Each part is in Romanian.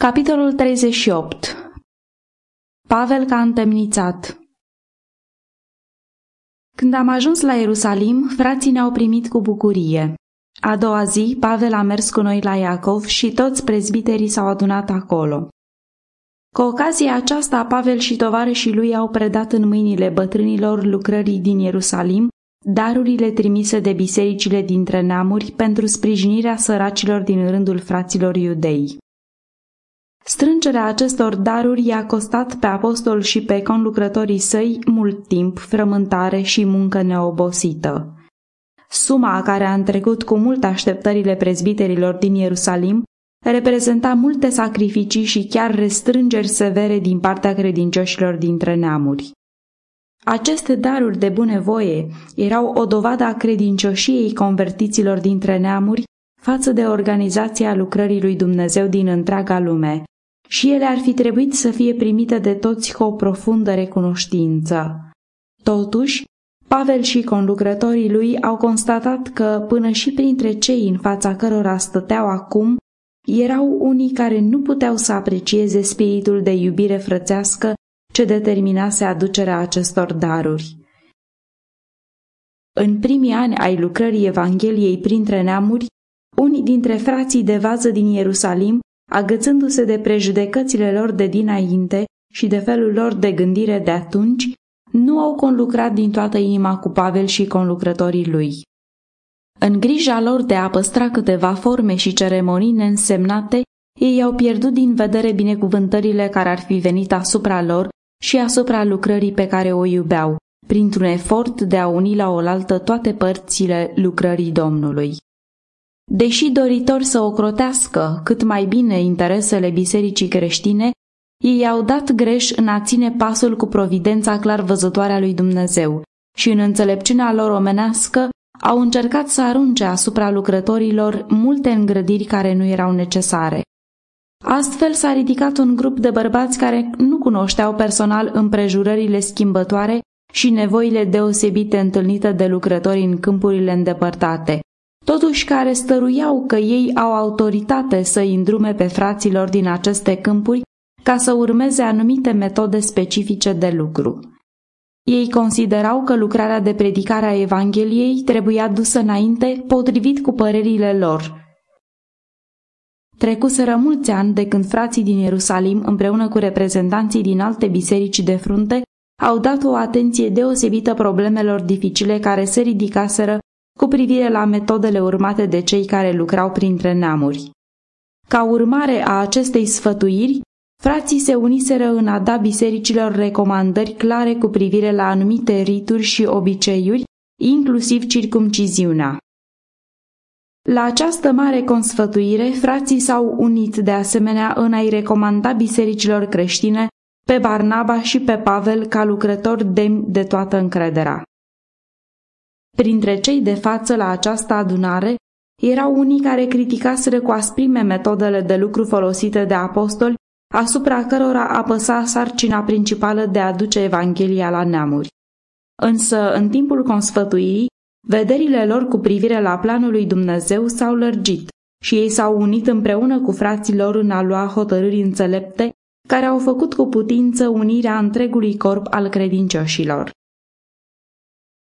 Capitolul 38 Pavel ca întemnițat Când am ajuns la Ierusalim, frații ne-au primit cu bucurie. A doua zi, Pavel a mers cu noi la Iacov și toți prezbiterii s-au adunat acolo. Cu ocazia aceasta, Pavel și tovarășii lui au predat în mâinile bătrânilor lucrării din Ierusalim darurile trimise de bisericile dintre neamuri pentru sprijinirea săracilor din rândul fraților iudei. Strângerea acestor daruri i-a costat pe apostol și pe conlucrătorii săi mult timp, frământare și muncă neobosită. Suma care a întrecut cu mult așteptările prezbiterilor din Ierusalim reprezenta multe sacrificii și chiar restrângeri severe din partea credincioșilor dintre neamuri. Aceste daruri de bunăvoie erau o dovadă a credincioșiei convertiților dintre neamuri față de organizația lucrării lui Dumnezeu din întreaga lume, și ele ar fi trebuit să fie primite de toți cu o profundă recunoștință. Totuși, Pavel și conlucrătorii lui au constatat că până și printre cei în fața cărora stăteau acum, erau unii care nu puteau să aprecieze spiritul de iubire frățească ce determinase aducerea acestor daruri. În primii ani ai lucrării Evangheliei printre neamuri, unii dintre frații de vază din Ierusalim agățându-se de prejudecățile lor de dinainte și de felul lor de gândire de atunci, nu au conlucrat din toată inima cu Pavel și conlucrătorii lui. În grija lor de a păstra câteva forme și ceremonii neînsemnate, ei au pierdut din vedere binecuvântările care ar fi venit asupra lor și asupra lucrării pe care o iubeau, printr-un efort de a uni la oaltă toate părțile lucrării Domnului. Deși doritor să ocrotească cât mai bine interesele bisericii creștine, ei au dat greș în a ține pasul cu providența clar văzătoare a lui Dumnezeu și în înțelepciunea lor omenească au încercat să arunce asupra lucrătorilor multe îngrădiri care nu erau necesare. Astfel s-a ridicat un grup de bărbați care nu cunoșteau personal împrejurările schimbătoare și nevoile deosebite întâlnite de lucrători în câmpurile îndepărtate, totuși care stăruiau că ei au autoritate să îndrume pe fraților din aceste câmpuri ca să urmeze anumite metode specifice de lucru. Ei considerau că lucrarea de predicare a Evangheliei trebuia dusă înainte potrivit cu părerile lor. Trecuseră mulți ani de când frații din Ierusalim, împreună cu reprezentanții din alte biserici de frunte, au dat o atenție deosebită problemelor dificile care se ridicaseră cu privire la metodele urmate de cei care lucrau printre neamuri. Ca urmare a acestei sfătuiri, frații se uniseră în a da bisericilor recomandări clare cu privire la anumite rituri și obiceiuri, inclusiv circumciziunea. La această mare consfătuire, frații s-au unit de asemenea în a-i recomanda bisericilor creștine pe Barnaba și pe Pavel ca lucrători demni de toată încrederea. Printre cei de față la această adunare erau unii care criticaseră cu asprime metodele de lucru folosite de apostoli, asupra cărora apăsa sarcina principală de a aduce Evanghelia la neamuri. Însă, în timpul consfătuirii, vederile lor cu privire la planul lui Dumnezeu s-au lărgit și ei s-au unit împreună cu frații lor în a lua hotărâri înțelepte care au făcut cu putință unirea întregului corp al credincioșilor.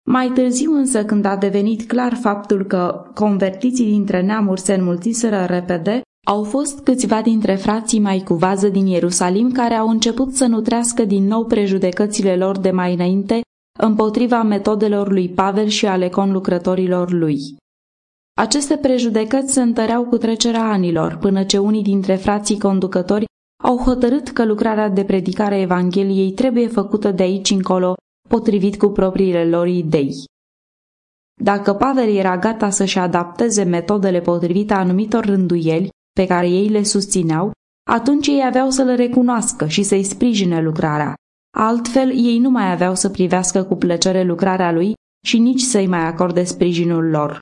Mai târziu însă, când a devenit clar faptul că convertiții dintre neamuri se înmulțiseră repede, au fost câțiva dintre frații mai cu vază din Ierusalim care au început să nutrească din nou prejudecățile lor de mai înainte împotriva metodelor lui Pavel și ale conlucrătorilor lui. Aceste prejudecăți se întăreau cu trecerea anilor, până ce unii dintre frații conducători au hotărât că lucrarea de predicare a Evangheliei trebuie făcută de aici încolo potrivit cu propriile lor idei. Dacă Pavel era gata să-și adapteze metodele potrivite anumitor rânduieli pe care ei le susțineau, atunci ei aveau să le recunoască și să-i sprijine lucrarea. Altfel, ei nu mai aveau să privească cu plăcere lucrarea lui și nici să-i mai acorde sprijinul lor.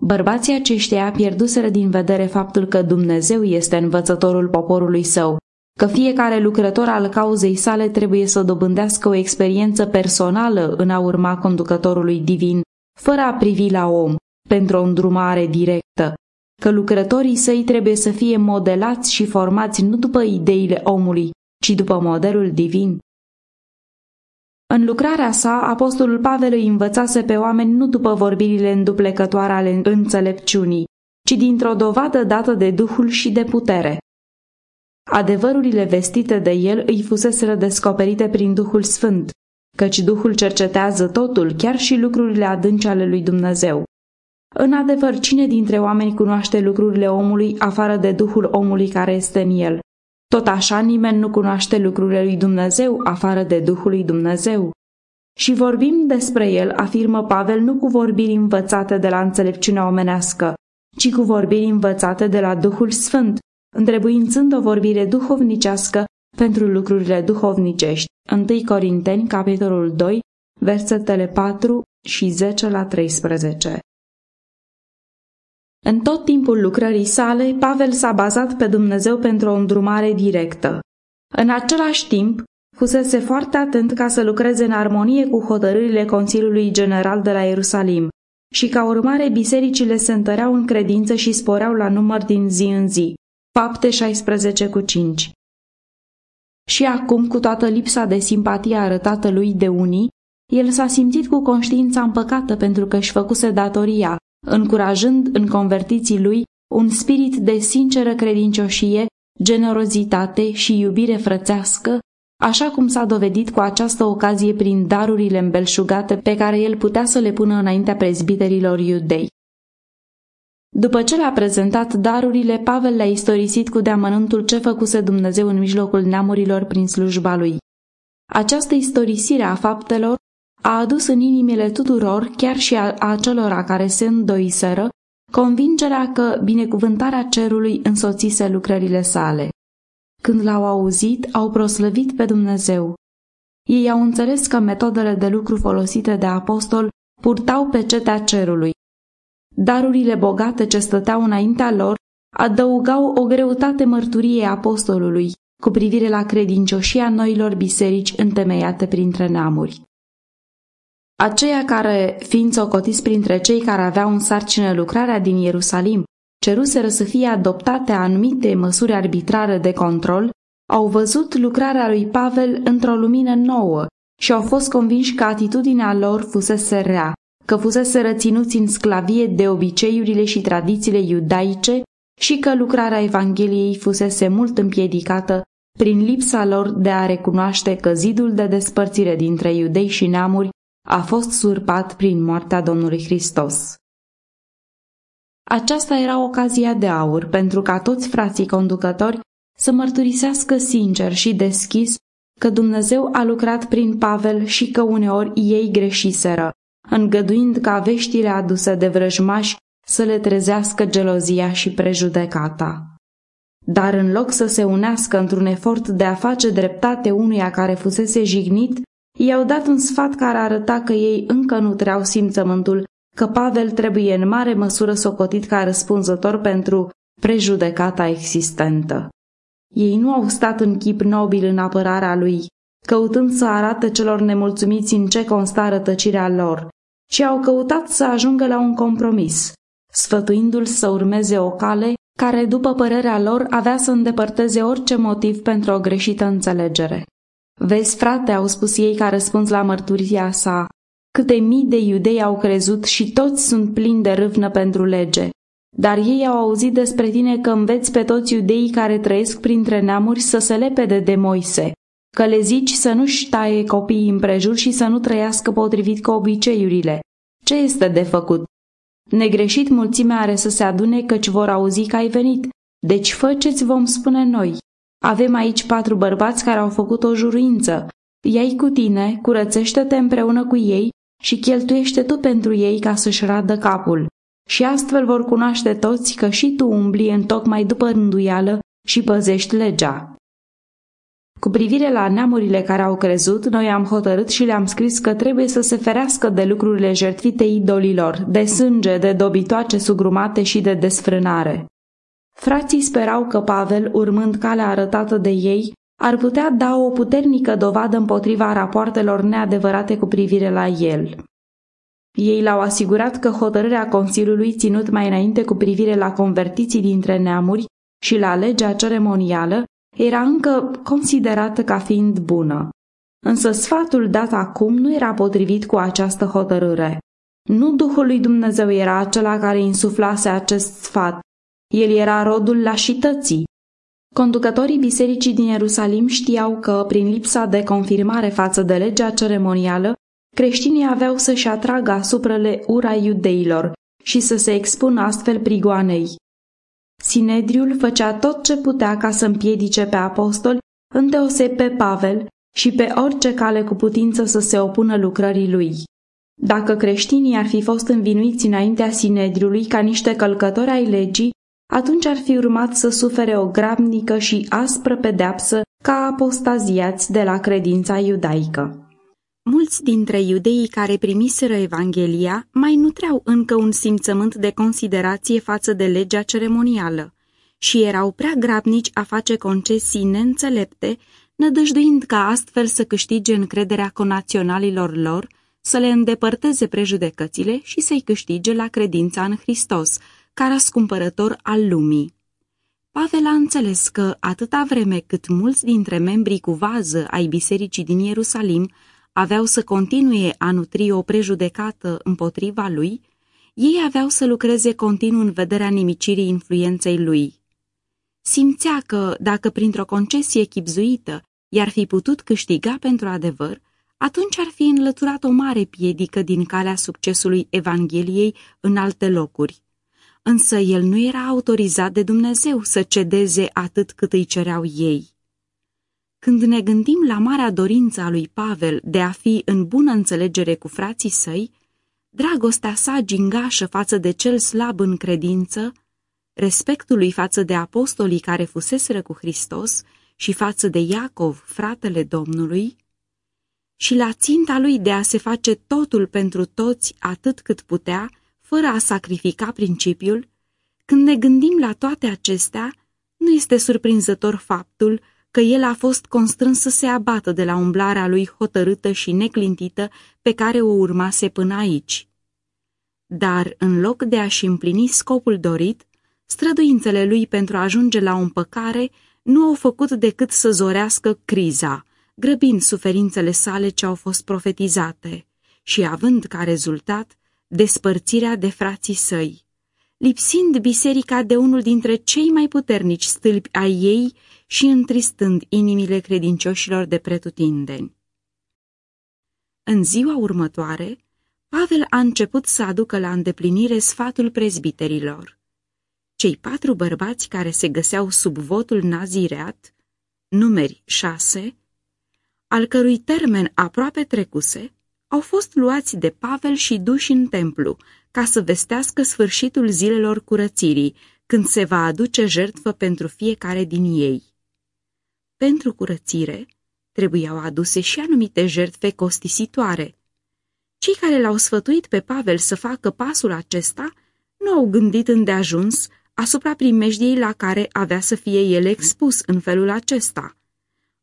Bărbații aceștia pierduseră din vedere faptul că Dumnezeu este învățătorul poporului său că fiecare lucrător al cauzei sale trebuie să dobândească o experiență personală în a urma conducătorului divin, fără a privi la om, pentru o îndrumare directă, că lucrătorii săi trebuie să fie modelați și formați nu după ideile omului, ci după modelul divin. În lucrarea sa, apostolul Pavel îi învățase pe oameni nu după vorbirile înduplecătoare ale înțelepciunii, ci dintr-o dovadă dată de Duhul și de putere. Adevărurile vestite de el îi fuseseră descoperite prin Duhul Sfânt, căci Duhul cercetează totul, chiar și lucrurile adânci ale lui Dumnezeu. În adevăr, cine dintre oameni cunoaște lucrurile omului afară de Duhul omului care este în el? Tot așa nimeni nu cunoaște lucrurile lui Dumnezeu afară de Duhul lui Dumnezeu. Și vorbim despre el, afirmă Pavel, nu cu vorbiri învățate de la înțelepciunea omenească, ci cu vorbiri învățate de la Duhul Sfânt, întrebuințând o vorbire duhovnicească pentru lucrurile duhovnicești. 1 Corinteni, capitolul 2, versetele 4 și 10 la 13. În tot timpul lucrării sale, Pavel s-a bazat pe Dumnezeu pentru o îndrumare directă. În același timp, fusese foarte atent ca să lucreze în armonie cu hotărârile Consiliului General de la Ierusalim și ca urmare bisericile se întăreau în credință și sporeau la număr din zi în zi. Fapte 16 cu 5 Și acum, cu toată lipsa de simpatie arătată lui de unii, el s-a simțit cu conștiința împăcată pentru că își făcuse datoria, încurajând în convertiții lui un spirit de sinceră credincioșie, generozitate și iubire frățească, așa cum s-a dovedit cu această ocazie prin darurile îmbelșugate pe care el putea să le pună înaintea prezbiterilor iudei. După ce le-a prezentat darurile, Pavel le-a istorisit cu deamănuntul ce făcuse Dumnezeu în mijlocul neamurilor prin slujba lui. Această istorisire a faptelor a adus în inimile tuturor, chiar și a acelora care se îndoiseră, convingerea că binecuvântarea cerului însoțise lucrările sale. Când l-au auzit, au proslăvit pe Dumnezeu. Ei au înțeles că metodele de lucru folosite de apostol purtau pe cetea cerului. Darurile bogate ce stăteau înaintea lor adăugau o greutate mărturiei apostolului cu privire la credincioșia noilor biserici întemeiate printre neamuri. Aceia care, fiind socotiți printre cei care aveau în sarcină lucrarea din Ierusalim, ceruseră să fie adoptate anumite măsuri arbitrare de control, au văzut lucrarea lui Pavel într-o lumină nouă și au fost convinși că atitudinea lor fusese rea, că fusese răținuți în sclavie de obiceiurile și tradițiile iudaice și că lucrarea Evangheliei fusese mult împiedicată prin lipsa lor de a recunoaște că zidul de despărțire dintre iudei și neamuri a fost surpat prin moartea Domnului Hristos. Aceasta era ocazia de aur pentru ca toți frații conducători să mărturisească sincer și deschis că Dumnezeu a lucrat prin Pavel și că uneori ei greșiseră, îngăduind ca veștile aduse de vrăjmași să le trezească gelozia și prejudecata. Dar în loc să se unească într-un efort de a face dreptate unuia care fusese jignit, i-au dat un sfat care arăta că ei încă nu treau simțământul că Pavel trebuie în mare măsură socotit ca răspunzător pentru prejudecata existentă. Ei nu au stat în chip nobil în apărarea lui, căutând să arate celor nemulțumiți în ce consta rătăcirea lor, ci au căutat să ajungă la un compromis, sfătuindu-l să urmeze o cale care, după părerea lor, avea să îndepărteze orice motiv pentru o greșită înțelegere. Vezi, frate, au spus ei ca răspuns la mărturia sa, câte mii de iudei au crezut și toți sunt plini de râvnă pentru lege. Dar ei au auzit despre tine că înveți pe toți iudeii care trăiesc printre neamuri să se lepede de Moise, că le zici să nu-și taie copiii împrejur și să nu trăiască potrivit cu obiceiurile. Ce este de făcut? Negreșit mulțimea are să se adune căci vor auzi că ai venit, deci fă ce-ți vom spune noi. Avem aici patru bărbați care au făcut o juruință. Ia-i cu tine, curățește-te împreună cu ei și cheltuiește tu pentru ei ca să-și radă capul. Și astfel vor cunoaște toți că și tu umbli în tocmai după rânduială și păzești legea. Cu privire la neamurile care au crezut, noi am hotărât și le-am scris că trebuie să se ferească de lucrurile jertfite idolilor, de sânge, de dobitoace sugrumate și de desfrânare. Frații sperau că Pavel, urmând calea arătată de ei, ar putea da o puternică dovadă împotriva rapoartelor neadevărate cu privire la el. Ei l-au asigurat că hotărârea Consiliului ținut mai înainte cu privire la convertiții dintre neamuri și la legea ceremonială era încă considerată ca fiind bună. Însă sfatul dat acum nu era potrivit cu această hotărâre. Nu Duhul lui Dumnezeu era acela care insuflase acest sfat, el era rodul lașității. Conducătorii bisericii din Ierusalim știau că, prin lipsa de confirmare față de legea ceremonială, creștinii aveau să-și atragă asupra le ura iudeilor și să se expună astfel prigoanei. Sinedriul făcea tot ce putea ca să împiedice pe apostoli, îndeoseb pe Pavel și pe orice cale cu putință să se opună lucrării lui. Dacă creștinii ar fi fost învinuiți înaintea Sinedriului ca niște călcători ai legii, atunci ar fi urmat să sufere o grabnică și aspră pedeapsă ca apostaziați de la credința iudaică. Mulți dintre iudeii care primiseră Evanghelia mai nutreau încă un simțământ de considerație față de legea ceremonială și erau prea grabnici a face concesii neînțelepte, nădăjduind ca astfel să câștige încrederea conaționalilor lor, să le îndepărteze prejudecățile și să-i câștige la credința în Hristos, ca răscumpărător al lumii. Pavel a înțeles că, atâta vreme cât mulți dintre membrii cu vază ai bisericii din Ierusalim aveau să continue a nutri o prejudecată împotriva lui, ei aveau să lucreze continuu în vederea nimicirii influenței lui. Simțea că, dacă printr-o concesie chipzuită i-ar fi putut câștiga pentru adevăr, atunci ar fi înlăturat o mare piedică din calea succesului Evangheliei în alte locuri însă el nu era autorizat de Dumnezeu să cedeze atât cât îi cereau ei. Când ne gândim la marea dorință a lui Pavel de a fi în bună înțelegere cu frații săi, dragostea sa gingașă față de cel slab în credință, respectul lui față de apostolii care fuseseră cu Hristos și față de Iacov, fratele Domnului, și la ținta lui de a se face totul pentru toți atât cât putea, fără a sacrifica principiul, când ne gândim la toate acestea, nu este surprinzător faptul că el a fost constrâns să se abată de la umblarea lui hotărâtă și neclintită pe care o urmase până aici. Dar, în loc de a-și împlini scopul dorit, străduințele lui pentru a ajunge la o împăcare nu au făcut decât să zorească criza, grăbind suferințele sale ce au fost profetizate și având ca rezultat despărțirea de frații săi, lipsind biserica de unul dintre cei mai puternici stâlpi ai ei și întristând inimile credincioșilor de pretutindeni. În ziua următoare, Pavel a început să aducă la îndeplinire sfatul prezbiterilor. Cei patru bărbați care se găseau sub votul nazireat, numeri șase, al cărui termen aproape trecuse, au fost luați de Pavel și duși în templu, ca să vestească sfârșitul zilelor curățirii, când se va aduce jertfă pentru fiecare din ei. Pentru curățire, trebuiau aduse și anumite jertfe costisitoare. Cei care l-au sfătuit pe Pavel să facă pasul acesta nu au gândit îndeajuns asupra primejdiei la care avea să fie el expus în felul acesta.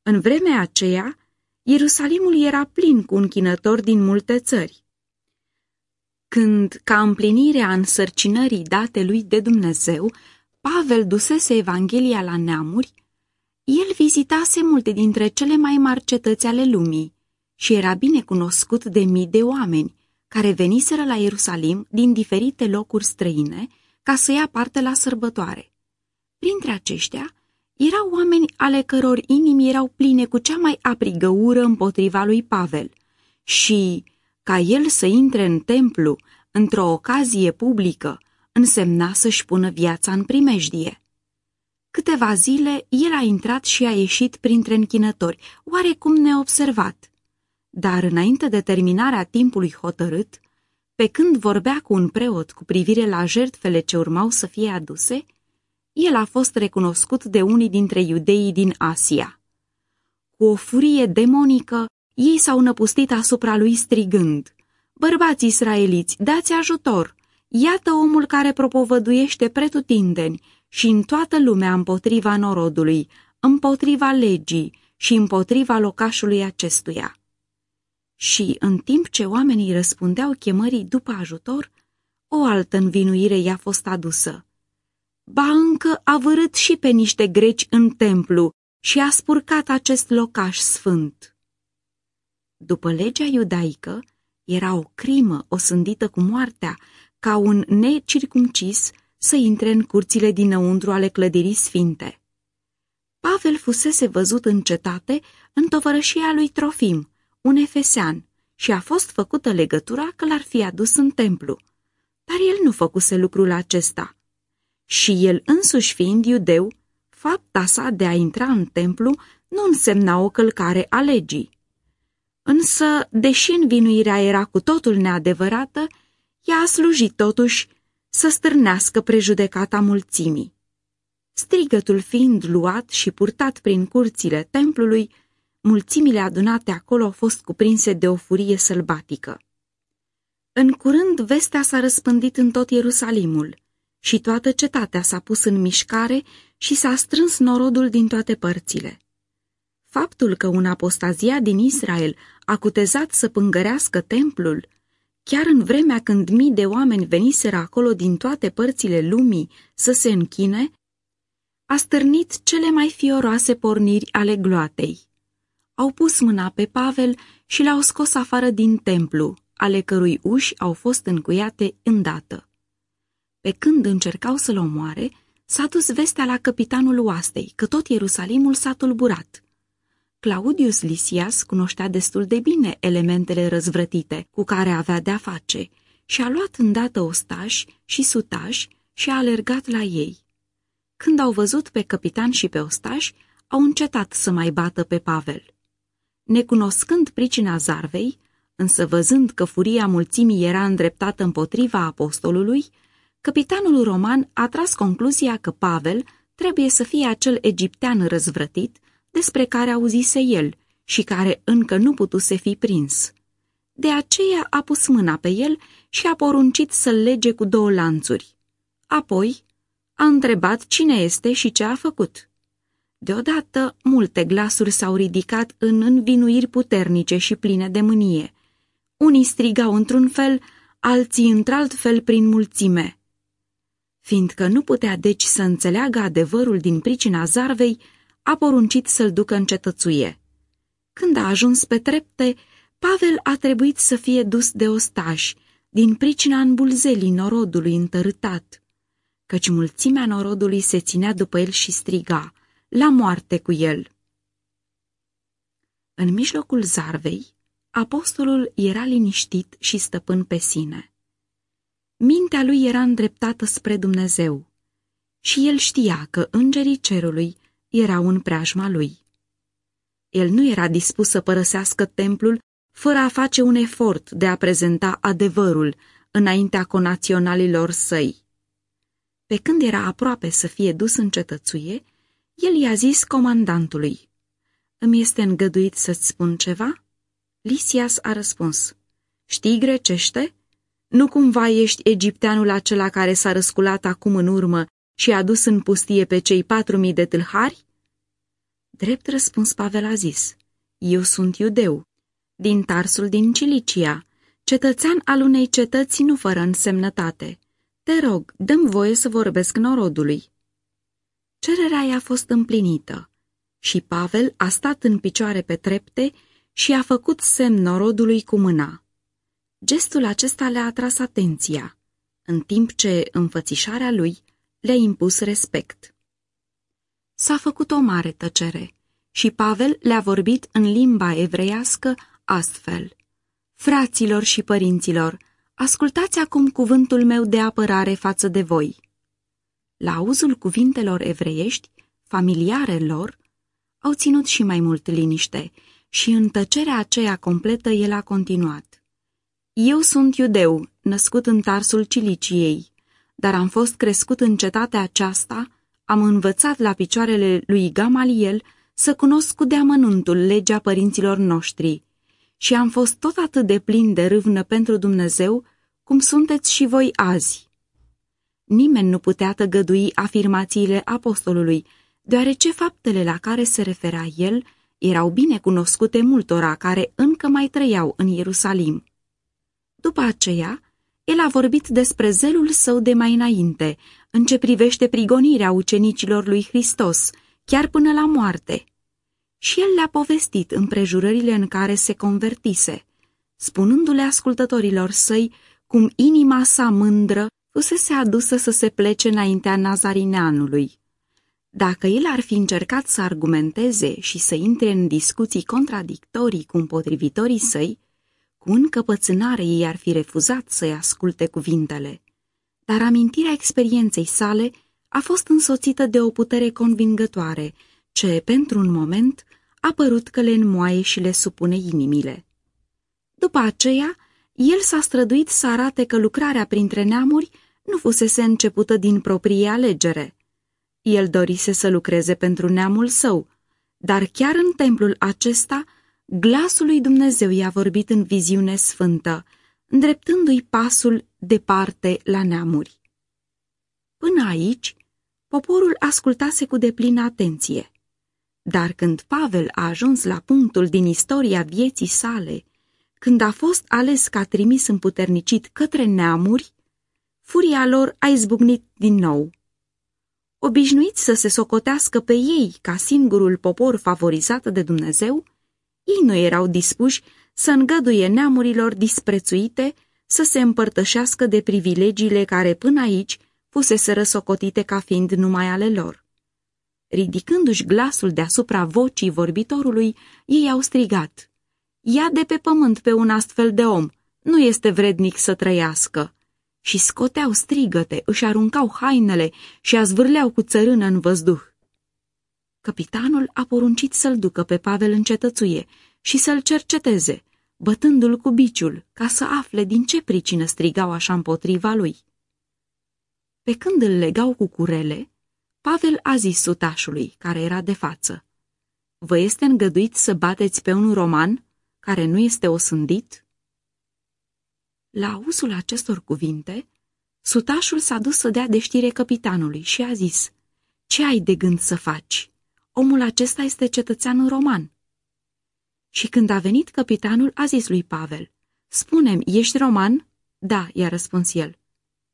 În vremea aceea, Ierusalimul era plin cu închinători din multe țări. Când, ca împlinirea însărcinării date lui de Dumnezeu, Pavel dusese Evanghelia la neamuri, el vizitase multe dintre cele mai mari cetăți ale lumii și era bine cunoscut de mii de oameni care veniseră la Ierusalim din diferite locuri străine ca să ia parte la sărbătoare. Printre aceștia erau oameni ale căror inimi erau pline cu cea mai aprigă ură împotriva lui Pavel și, ca el să intre în templu într-o ocazie publică, însemna să-și pună viața în primejdie. Câteva zile, el a intrat și a ieșit printre închinători, oarecum neobservat. Dar înainte de terminarea timpului hotărât, pe când vorbea cu un preot cu privire la jertfele ce urmau să fie aduse, el a fost recunoscut de unii dintre iudeii din Asia. Cu o furie demonică, ei s-au năpustit asupra lui strigând, Bărbați israeliți, dați ajutor! Iată omul care propovăduiește pretutindeni și în toată lumea împotriva norodului, împotriva legii și împotriva locașului acestuia. Și, în timp ce oamenii răspundeau chemării după ajutor, o altă învinuire i-a fost adusă. Ba încă a vărât și pe niște greci în templu și a spurcat acest locaș sfânt. După legea iudaică, era o crimă osândită cu moartea ca un necircumcis să intre în curțile dinăuntru ale clădirii sfinte. Pavel fusese văzut în cetate în tovărășia lui Trofim, un efesean, și a fost făcută legătura că l-ar fi adus în templu. Dar el nu făcuse lucrul acesta. Și el însuși fiind iudeu, fapta sa de a intra în templu nu însemna o călcare a legii. Însă, deși învinuirea era cu totul neadevărată, ea a slujit totuși să stârnească prejudecata mulțimii. Strigătul fiind luat și purtat prin curțile templului, mulțimile adunate acolo au fost cuprinse de o furie sălbatică. În curând, vestea s-a răspândit în tot Ierusalimul și toată cetatea s-a pus în mișcare și s-a strâns norodul din toate părțile. Faptul că un apostazia din Israel a cutezat să pângărească templul, chiar în vremea când mii de oameni veniseră acolo din toate părțile lumii să se închine, a stârnit cele mai fioroase porniri ale gloatei. Au pus mâna pe Pavel și l-au scos afară din templu, ale cărui uși au fost încuiate îndată. Pe când încercau să-l omoare, s-a dus vestea la capitanul oastei că tot Ierusalimul s-a tulburat. Claudius Lisias cunoștea destul de bine elementele răzvrătite cu care avea de-a face și a luat îndată ostași și sutași și a alergat la ei. Când au văzut pe capitan și pe ostași, au încetat să mai bată pe Pavel. Necunoscând pricina zarvei, însă văzând că furia mulțimii era îndreptată împotriva apostolului, capitanul roman a tras concluzia că Pavel trebuie să fie acel egiptean răzvrătit despre care auzise el și care încă nu putuse fi prins. De aceea a pus mâna pe el și a poruncit să-l lege cu două lanțuri. Apoi a întrebat cine este și ce a făcut. Deodată, multe glasuri s-au ridicat în învinuiri puternice și pline de mânie. Unii strigau într-un fel, alții într-alt fel prin mulțime. Fiindcă nu putea deci să înțeleagă adevărul din pricina zarvei, a poruncit să-l ducă în cetățuie. Când a ajuns pe trepte, Pavel a trebuit să fie dus de ostași, din pricina îmbulzelii norodului întărâtat, căci mulțimea norodului se ținea după el și striga, la moarte cu el. În mijlocul zarvei, apostolul era liniștit și stăpân pe sine. Mintea lui era îndreptată spre Dumnezeu și el știa că îngerii cerului erau în preajma lui. El nu era dispus să părăsească templul fără a face un efort de a prezenta adevărul înaintea conaționalilor săi. Pe când era aproape să fie dus în cetățuie, el i-a zis comandantului, Îmi este îngăduit să-ți spun ceva?" Lisias a răspuns, Știi grecește? Nu cumva ești egipteanul acela care s-a răsculat acum în urmă și a dus în pustie pe cei patru mii de tâlhari? Drept răspuns Pavel a zis, Eu sunt iudeu, din Tarsul din Cilicia, cetățean al unei cetăți nu fără însemnătate. Te rog, dăm voie să vorbesc norodului. Cererea i-a fost împlinită și Pavel a stat în picioare pe trepte și a făcut semn norodului cu mâna. Gestul acesta le-a atras atenția, în timp ce înfățișarea lui le-a impus respect. S-a făcut o mare tăcere și Pavel le-a vorbit în limba evreiască astfel. Fraților și părinților, ascultați acum cuvântul meu de apărare față de voi. La auzul cuvintelor evreiești, familiare lor, au ținut și mai mult liniște și în tăcerea aceea completă el a continuat. Eu sunt iudeu, născut în Tarsul Ciliciei, dar am fost crescut în cetatea aceasta, am învățat la picioarele lui Gamaliel să cunosc cu deamănuntul legea părinților noștri și am fost tot atât de plin de râvnă pentru Dumnezeu cum sunteți și voi azi. Nimeni nu putea tăgădui afirmațiile apostolului, deoarece faptele la care se referea el erau bine cunoscute multora care încă mai trăiau în Ierusalim. După aceea, el a vorbit despre zelul său de mai înainte, în ce privește prigonirea ucenicilor lui Hristos, chiar până la moarte. Și el le-a povestit împrejurările în care se convertise, spunându-le ascultătorilor săi cum inima sa mândră fusese adusă să se plece înaintea nazarineanului. Dacă el ar fi încercat să argumenteze și să intre în discuții contradictorii cu împotrivitorii săi, cu încăpățânare ei ar fi refuzat să-i asculte cuvintele. Dar amintirea experienței sale a fost însoțită de o putere convingătoare, ce, pentru un moment, a părut că le înmoaie și le supune inimile. După aceea, el s-a străduit să arate că lucrarea printre neamuri nu fusese începută din proprie alegere. El dorise să lucreze pentru neamul său, dar chiar în templul acesta, glasul lui Dumnezeu i-a vorbit în viziune sfântă, îndreptându-i pasul departe la neamuri. Până aici, poporul ascultase cu deplină atenție. Dar când Pavel a ajuns la punctul din istoria vieții sale, când a fost ales ca trimis împuternicit către neamuri, furia lor a izbucnit din nou. Obișnuiți să se socotească pe ei ca singurul popor favorizat de Dumnezeu, ei nu erau dispuși să îngăduie neamurilor disprețuite să se împărtășească de privilegiile care până aici fusese răsocotite ca fiind numai ale lor. Ridicându-și glasul deasupra vocii vorbitorului, ei au strigat, Ia de pe pământ pe un astfel de om, nu este vrednic să trăiască și scoteau strigăte, își aruncau hainele și a zvârleau cu țărână în văzduh. Capitanul a poruncit să-l ducă pe Pavel în cetățuie și să-l cerceteze, bătându-l cu biciul, ca să afle din ce pricină strigau așa împotriva lui. Pe când îl legau cu curele, Pavel a zis sutașului, care era de față, Vă este îngăduit să bateți pe un roman care nu este osândit? La auzul acestor cuvinte, sutașul s-a dus să dea de știre capitanului și a zis, Ce ai de gând să faci? Omul acesta este cetățean roman. Și când a venit capitanul, a zis lui Pavel, Spune-mi, ești roman? Da, i-a răspuns el.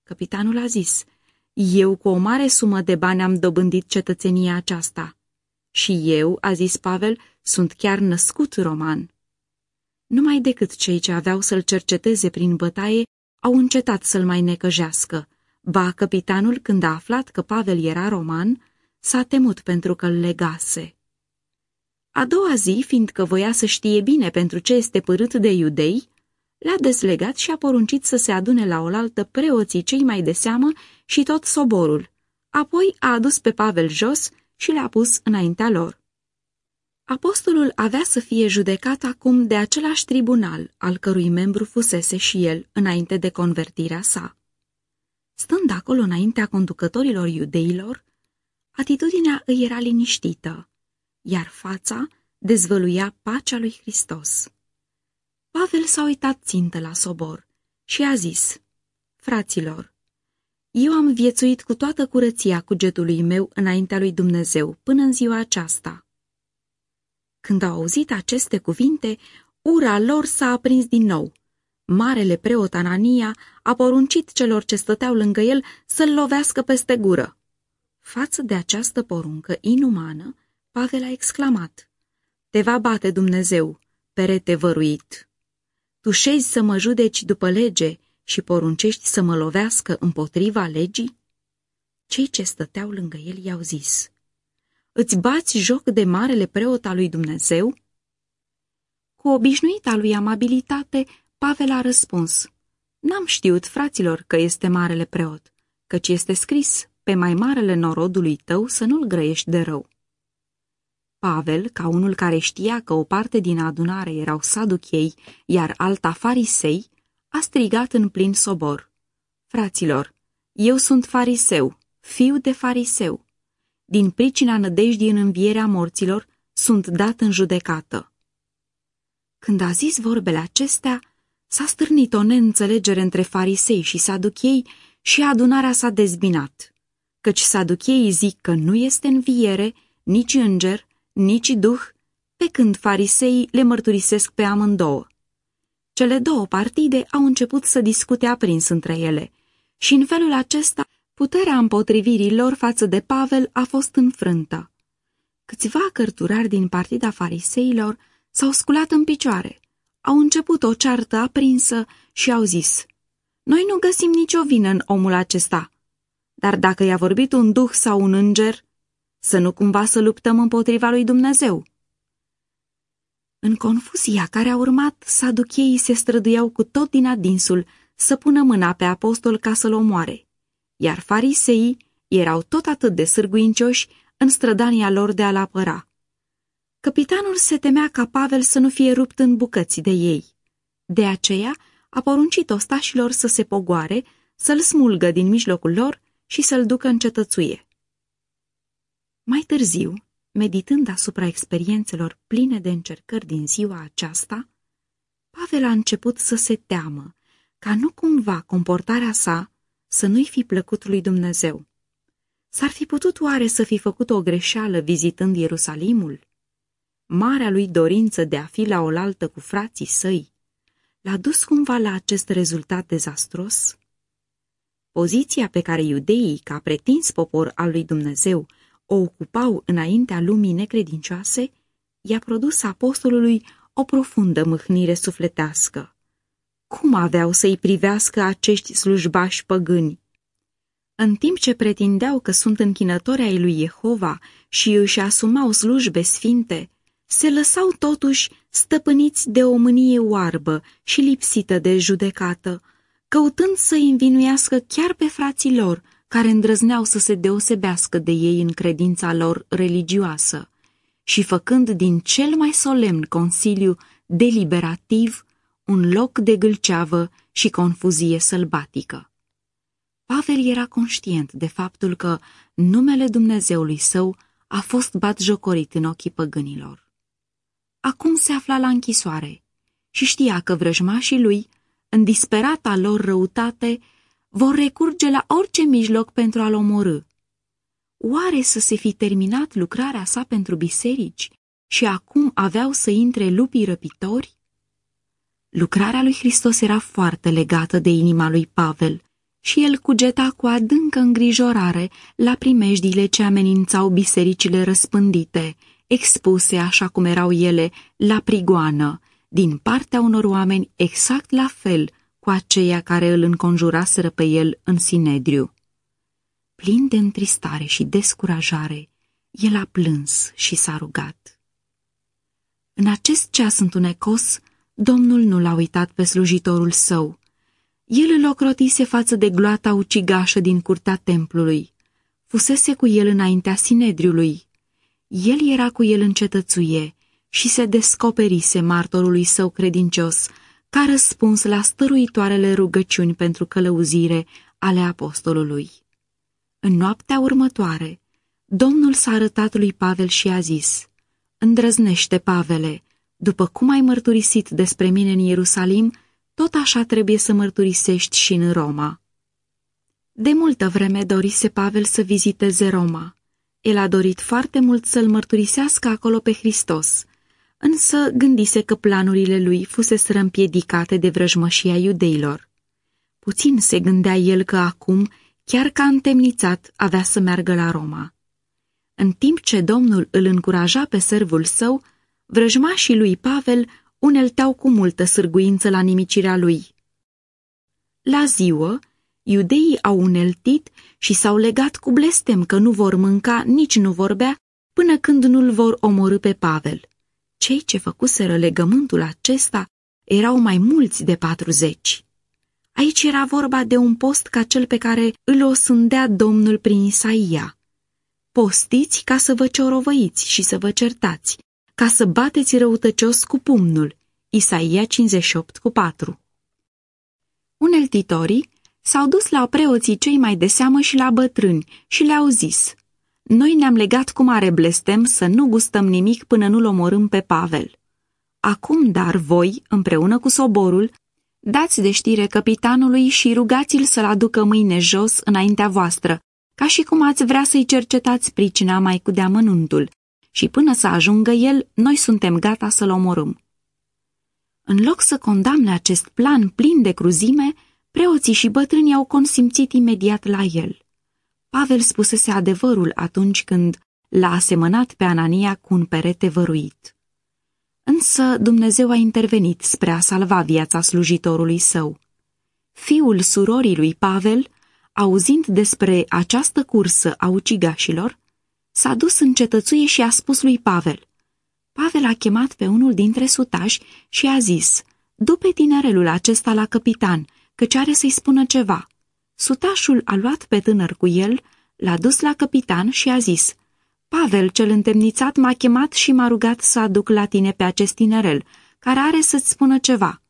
Capitanul a zis, Eu cu o mare sumă de bani am dobândit cetățenia aceasta. Și eu, a zis Pavel, sunt chiar născut roman. Numai decât cei ce aveau să-l cerceteze prin bătaie au încetat să-l mai necăjească. Ba, capitanul, când a aflat că Pavel era roman, s-a temut pentru că îl legase. A doua zi, fiindcă voia să știe bine pentru ce este părât de iudei, l-a dezlegat și a poruncit să se adune la oaltă preoții cei mai de seamă și tot soborul. Apoi a adus pe Pavel jos și l-a pus înaintea lor. Apostolul avea să fie judecat acum de același tribunal, al cărui membru fusese și el înainte de convertirea sa. Stând acolo înaintea conducătorilor iudeilor, atitudinea îi era liniștită, iar fața dezvăluia pacea lui Hristos. Pavel s-a uitat țintă la sobor și a zis, Fraților, eu am viețuit cu toată curăția cugetului meu înaintea lui Dumnezeu până în ziua aceasta când au auzit aceste cuvinte, ura lor s-a aprins din nou. Marele preot Anania a poruncit celor ce stăteau lângă el să-l lovească peste gură. Față de această poruncă inumană, Pavel a exclamat, Te va bate Dumnezeu, perete văruit! Tu șezi să mă judeci după lege și poruncești să mă lovească împotriva legii? Cei ce stăteau lângă el i-au zis, Îți bați joc de marele preot al lui Dumnezeu? Cu obișnuita lui amabilitate, Pavel a răspuns, N-am știut, fraților, că este marele preot, căci este scris, pe mai marele norodului tău să nu-l grăiești de rău. Pavel, ca unul care știa că o parte din adunare erau saduchei, iar alta farisei, a strigat în plin sobor. Fraților, eu sunt fariseu, fiu de fariseu din pricina nădejdii în învierea morților, sunt dat în judecată. Când a zis vorbele acestea, s-a stârnit o neînțelegere între farisei și saduchei și adunarea s-a dezbinat, căci saducheii zic că nu este înviere, nici înger, nici duh, pe când fariseii le mărturisesc pe amândouă. Cele două partide au început să discute aprins între ele și în felul acesta puterea împotrivirii lor față de Pavel a fost înfrântă. Câțiva cărturari din partida fariseilor s-au sculat în picioare, au început o ceartă aprinsă și au zis Noi nu găsim nicio vină în omul acesta, dar dacă i-a vorbit un duh sau un înger, să nu cumva să luptăm împotriva lui Dumnezeu. În confuzia care a urmat, saducheii se străduiau cu tot din adinsul să pună mâna pe apostol ca să-l omoare, iar fariseii erau tot atât de sârguincioși în strădania lor de a-l apăra. Capitanul se temea ca Pavel să nu fie rupt în bucăți de ei. De aceea a poruncit ostașilor să se pogoare, să-l smulgă din mijlocul lor și să-l ducă în cetățuie. Mai târziu, meditând asupra experiențelor pline de încercări din ziua aceasta, Pavel a început să se teamă, ca nu cumva comportarea sa să nu-i fi plăcut lui Dumnezeu. S-ar fi putut oare să fi făcut o greșeală vizitând Ierusalimul? Marea lui dorință de a fi la oaltă cu frații săi l-a dus cumva la acest rezultat dezastros? Poziția pe care iudeii, ca pretins popor al lui Dumnezeu, o ocupau înaintea lumii necredincioase, i-a produs apostolului o profundă mâhnire sufletească. Cum aveau să-i privească acești slujbași păgâni? În timp ce pretindeau că sunt închinători ai lui Jehova și își asumau slujbe sfinte, se lăsau totuși stăpâniți de o mânie oarbă și lipsită de judecată, căutând să-i învinuiască chiar pe frații lor, care îndrăzneau să se deosebească de ei în credința lor religioasă și făcând din cel mai solemn consiliu deliberativ un loc de gâlceavă și confuzie sălbatică. Pavel era conștient de faptul că numele Dumnezeului său a fost batjocorit în ochii păgânilor. Acum se afla la închisoare și știa că vrăjmașii lui, în disperata lor răutate, vor recurge la orice mijloc pentru a-l omorâ. Oare să se fi terminat lucrarea sa pentru biserici și acum aveau să intre lupii răpitori? Lucrarea lui Hristos era foarte legată de inima lui Pavel și el cugeta cu adâncă îngrijorare la primejdiile ce amenințau bisericile răspândite, expuse așa cum erau ele la prigoană, din partea unor oameni exact la fel cu aceia care îl înconjuraseră pe el în Sinedriu. Plin de întristare și descurajare, el a plâns și s-a rugat. În acest ceas întunecos, Domnul nu l-a uitat pe slujitorul său. El îl ocrotise față de gloata ucigașă din curtea templului. Fusese cu el înaintea Sinedriului. El era cu el în cetățuie și se descoperise martorului său credincios, ca răspuns la stăruitoarele rugăciuni pentru călăuzire ale apostolului. În noaptea următoare, Domnul s-a arătat lui Pavel și a zis, Îndrăznește, Pavele, după cum ai mărturisit despre mine în Ierusalim, tot așa trebuie să mărturisești și în Roma. De multă vreme dorise Pavel să viziteze Roma. El a dorit foarte mult să-l mărturisească acolo pe Hristos, însă gândise că planurile lui fusese împiedicate de vrăjmășia iudeilor. Puțin se gândea el că acum, chiar ca întemnițat, avea să meargă la Roma. În timp ce Domnul îl încuraja pe servul său, vrăjmașii lui Pavel unelteau cu multă sârguință la nimicirea lui. La ziua, iudeii au uneltit și s-au legat cu blestem că nu vor mânca, nici nu vorbea, până când nu-l vor omorâ pe Pavel. Cei ce făcuseră legământul acesta erau mai mulți de patruzeci. Aici era vorba de un post ca cel pe care îl osândea Domnul prin Isaia. Postiți ca să vă ciorovăiți și să vă certați, ca să bateți răutăcios cu pumnul. Isaia 58 cu 4 Uneltitorii s-au dus la preoții cei mai de seamă și la bătrâni și le-au zis – noi ne-am legat cu mare blestem să nu gustăm nimic până nu-l omorâm pe Pavel. Acum, dar, voi, împreună cu soborul, dați de știre capitanului și rugați-l să-l aducă mâine jos înaintea voastră, ca și cum ați vrea să-i cercetați pricina mai cu deamănuntul, și până să ajungă el, noi suntem gata să-l omorâm. În loc să condamne acest plan plin de cruzime, preoții și bătrânii au consimțit imediat la el. Pavel spusese adevărul atunci când l-a asemănat pe Anania cu un perete văruit. Însă Dumnezeu a intervenit spre a salva viața slujitorului său. Fiul surorii lui Pavel, auzind despre această cursă a ucigașilor, s-a dus în cetățuie și a spus lui Pavel. Pavel a chemat pe unul dintre sutași și a zis, Du-pe tinerelul acesta la capitan, căci are să-i spună ceva. Sutașul a luat pe tânăr cu el, l-a dus la capitan și a zis, Pavel cel întemnițat m-a chemat și m-a rugat să aduc la tine pe acest tinerel, care are să-ți spună ceva.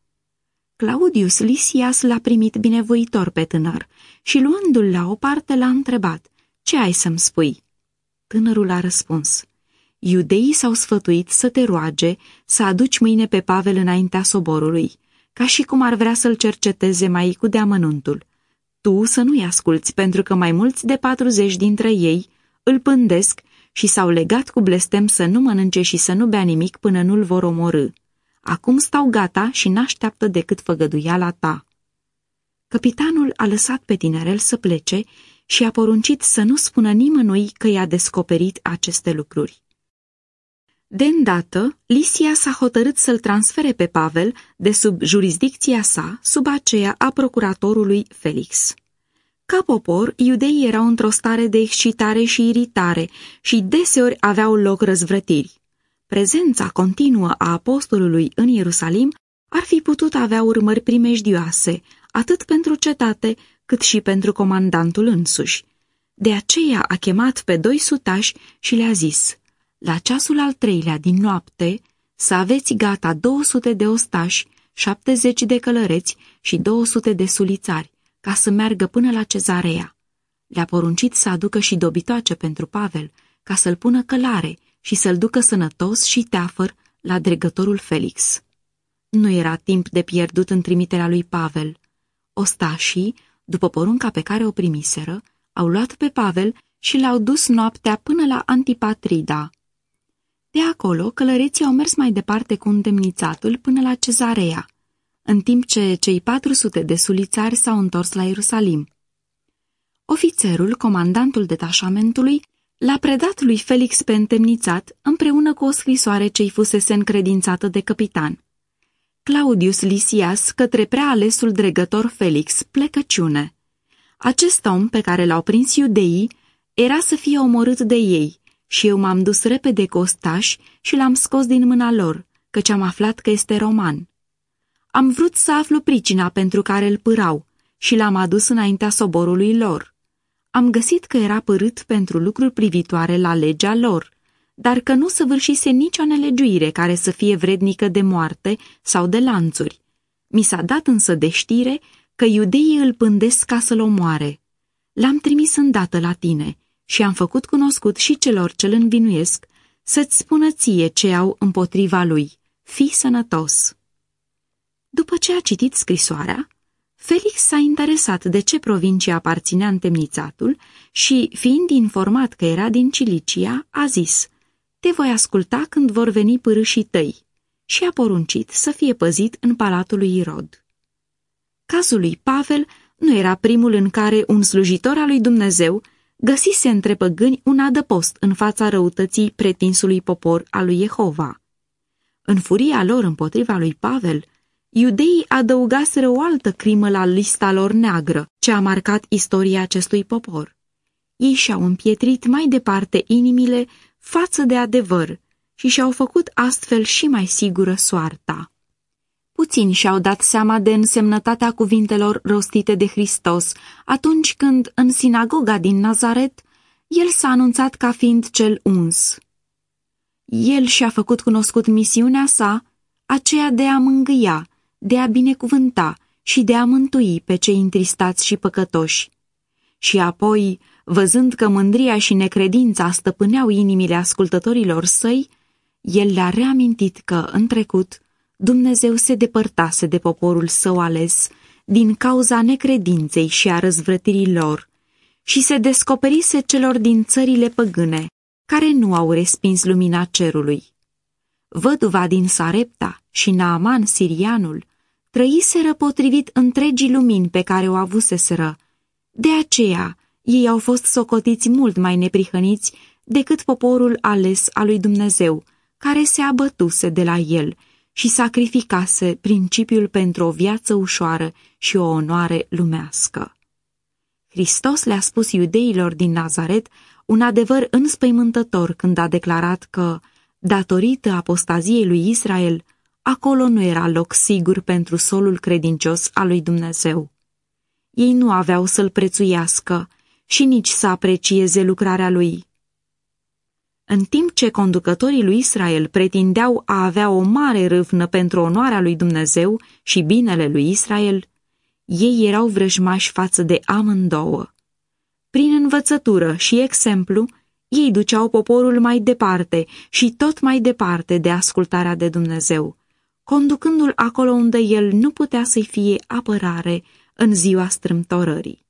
Claudius Lisias l-a primit binevoitor pe tânăr și luându-l la o parte l-a întrebat, Ce ai să-mi spui?" Tânărul a răspuns, Iudeii s-au sfătuit să te roage să aduci mâine pe Pavel înaintea soborului, ca și cum ar vrea să-l cerceteze mai cu deamănuntul. Tu să nu-i asculți, pentru că mai mulți de patruzeci dintre ei îl pândesc și s-au legat cu blestem să nu mănânce și să nu bea nimic până nu-l vor omorâ. Acum stau gata și n-așteaptă decât făgăduiala ta. Capitanul a lăsat pe tinerel să plece și a poruncit să nu spună nimănui că i-a descoperit aceste lucruri. De îndată, Lisia s-a hotărât să-l transfere pe Pavel de sub jurisdicția sa, sub aceea a procuratorului Felix. Ca popor, iudeii erau într-o stare de excitare și iritare și deseori aveau loc răzvrătiri. Prezența continuă a apostolului în Ierusalim ar fi putut avea urmări primejdioase, atât pentru cetate, cât și pentru comandantul însuși. De aceea a chemat pe doi sutași și le-a zis, la ceasul al treilea din noapte, să aveți gata 200 de ostași, 70 de călăreți și 200 de sulițari, ca să meargă până la cezarea. Le-a poruncit să aducă și dobitoace pentru Pavel, ca să-l pună călare și să-l ducă sănătos și teafăr la dregătorul Felix. Nu era timp de pierdut în trimiterea lui Pavel. Ostașii, după porunca pe care o primiseră, au luat pe Pavel și l-au dus noaptea până la Antipatrida. De acolo, călăreții au mers mai departe cu îndemnițatul până la cezarea, în timp ce cei 400 de sulițari s-au întors la Ierusalim. Ofițerul, comandantul detașamentului, l-a predat lui Felix pe întemnițat împreună cu o scrisoare ce-i fusese încredințată de capitan. Claudius Lisias către prealesul dregător Felix, plecăciune. Acest om pe care l-au prins iudeii era să fie omorât de ei și eu m-am dus repede cu ostași și l-am scos din mâna lor, căci am aflat că este roman. Am vrut să aflu pricina pentru care îl pârau și l-am adus înaintea soborului lor. Am găsit că era părât pentru lucruri privitoare la legea lor, dar că nu săvârșise nicio nelegiuire care să fie vrednică de moarte sau de lanțuri. Mi s-a dat însă de știre că iudeii îl pândesc ca să-l omoare. L-am trimis îndată la tine și am făcut cunoscut și celor ce-l învinuiesc să-ți spună ție ce au împotriva lui. Fii sănătos! După ce a citit scrisoarea, Felix s-a interesat de ce provincie aparținea întemnițatul și, fiind informat că era din Cilicia, a zis, Te voi asculta când vor veni pârâșii tăi și a poruncit să fie păzit în palatul lui Irod. Cazul lui Pavel nu era primul în care un slujitor al lui Dumnezeu găsise între păgâni un adăpost în fața răutății pretinsului popor al lui Jehova. În furia lor împotriva lui Pavel, iudeii adăugaseră o altă crimă la lista lor neagră, ce a marcat istoria acestui popor. Ei și-au împietrit mai departe inimile față de adevăr și și-au făcut astfel și mai sigură soarta. Puțini și-au dat seama de însemnătatea cuvintelor rostite de Hristos atunci când, în sinagoga din Nazaret, el s-a anunțat ca fiind cel uns. El și-a făcut cunoscut misiunea sa, aceea de a mângâia, de a binecuvânta și de a mântui pe cei întristați și păcătoși. Și apoi, văzând că mândria și necredința stăpâneau inimile ascultătorilor săi, el le-a reamintit că, în trecut, Dumnezeu se depărtase de poporul său ales din cauza necredinței și a răzvrătirii lor și se descoperise celor din țările păgâne care nu au respins lumina cerului. Văduva din Sarepta și Naaman sirianul trăiseră potrivit întregii lumini pe care o avuseseră. De aceea, ei au fost socotiți mult mai neprihăniți decât poporul ales al lui Dumnezeu, care se abătuse de la el și sacrificase principiul pentru o viață ușoară și o onoare lumească. Hristos le-a spus iudeilor din Nazaret un adevăr înspăimântător când a declarat că, datorită apostaziei lui Israel, acolo nu era loc sigur pentru solul credincios al lui Dumnezeu. Ei nu aveau să-l prețuiască și nici să aprecieze lucrarea lui. În timp ce conducătorii lui Israel pretindeau a avea o mare râvnă pentru onoarea lui Dumnezeu și binele lui Israel, ei erau vrăjmași față de amândouă. Prin învățătură și exemplu, ei duceau poporul mai departe și tot mai departe de ascultarea de Dumnezeu, conducându-l acolo unde el nu putea să-i fie apărare în ziua strâmtorării.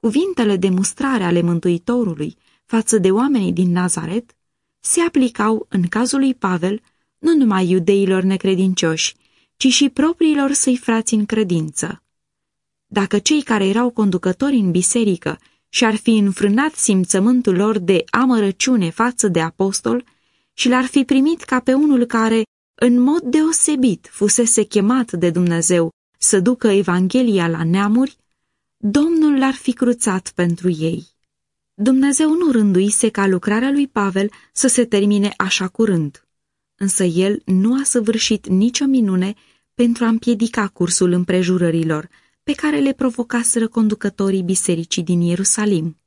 Cuvintele de mustrare ale Mântuitorului față de oamenii din Nazaret se aplicau, în cazul lui Pavel, nu numai iudeilor necredincioși, ci și propriilor săi frați în credință. Dacă cei care erau conducători în biserică și-ar fi înfrânat simțământul lor de amărăciune față de apostol și l-ar fi primit ca pe unul care, în mod deosebit, fusese chemat de Dumnezeu să ducă Evanghelia la neamuri, Domnul l-ar fi cruțat pentru ei. Dumnezeu nu rânduise ca lucrarea lui Pavel să se termine așa curând, însă el nu a săvârșit nicio minune pentru a împiedica cursul împrejurărilor pe care le provocaseră conducătorii bisericii din Ierusalim.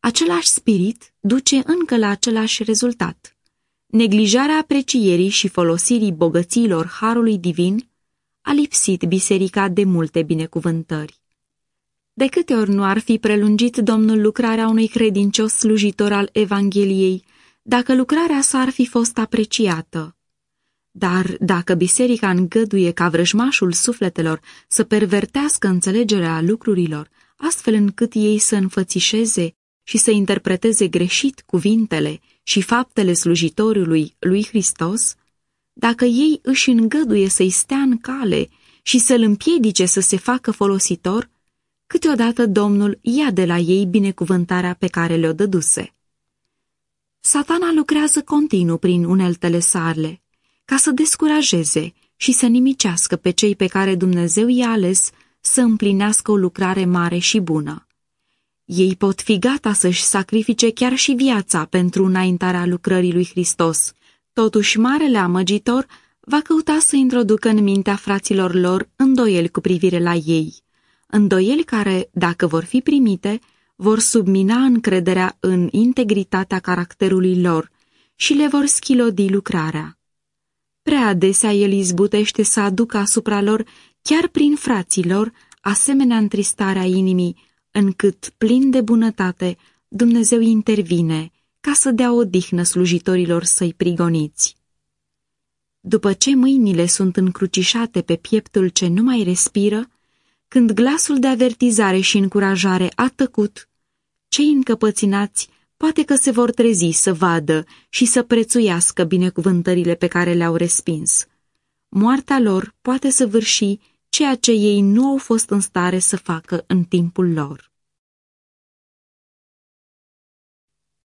Același spirit duce încă la același rezultat. Neglijarea aprecierii și folosirii bogăților Harului Divin a lipsit biserica de multe binecuvântări. De câte ori nu ar fi prelungit Domnul lucrarea unui credincios slujitor al Evangheliei, dacă lucrarea sa ar fi fost apreciată? Dar dacă biserica îngăduie ca vrăjmașul sufletelor să pervertească înțelegerea lucrurilor, astfel încât ei să înfățișeze și să interpreteze greșit cuvintele și faptele slujitorului lui Hristos, dacă ei își îngăduie să-i stea în cale și să-l împiedice să se facă folositor, câteodată Domnul ia de la ei binecuvântarea pe care le-o dăduse. Satana lucrează continuu prin uneltele sale, ca să descurajeze și să nimicească pe cei pe care Dumnezeu i-a ales să împlinească o lucrare mare și bună. Ei pot fi gata să-și sacrifice chiar și viața pentru înaintarea lucrării lui Hristos. Totuși, marele amăgitor va căuta să introducă în mintea fraților lor îndoieli cu privire la ei – îndoieli care, dacă vor fi primite, vor submina încrederea în integritatea caracterului lor și le vor schilodi lucrarea. Prea adesea el izbutește să aducă asupra lor, chiar prin frații lor, asemenea întristarea inimii, încât, plin de bunătate, Dumnezeu intervine ca să dea odihnă slujitorilor săi prigoniți. După ce mâinile sunt încrucișate pe pieptul ce nu mai respiră, când glasul de avertizare și încurajare a tăcut, cei încăpăținați poate că se vor trezi să vadă și să prețuiască binecuvântările pe care le-au respins. Moartea lor poate să vârși ceea ce ei nu au fost în stare să facă în timpul lor.